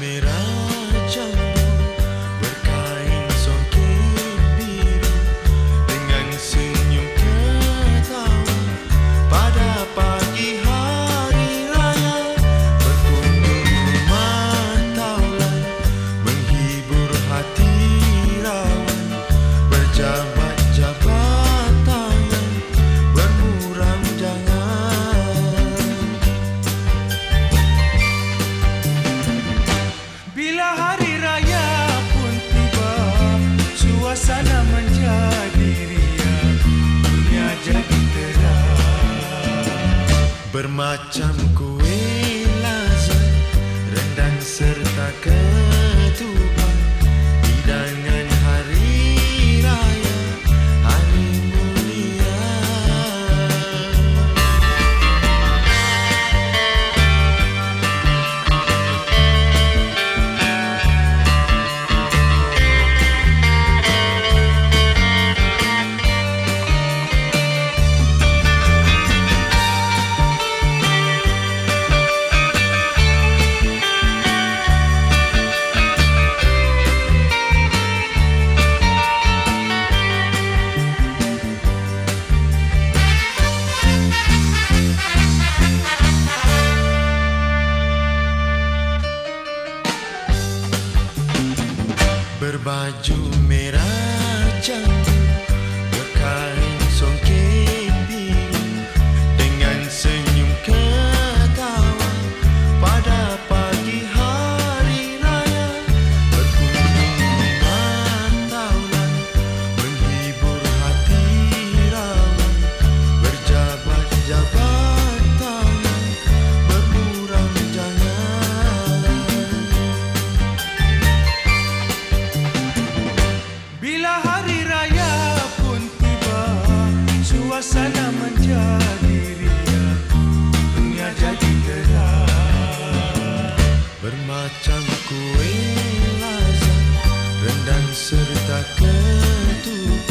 मेरा जान Macam kuih lazat rendang baju merah cantik. suasana menjadi riang dunia jadi gerak bermacam kue lazat rendang serta ketupat.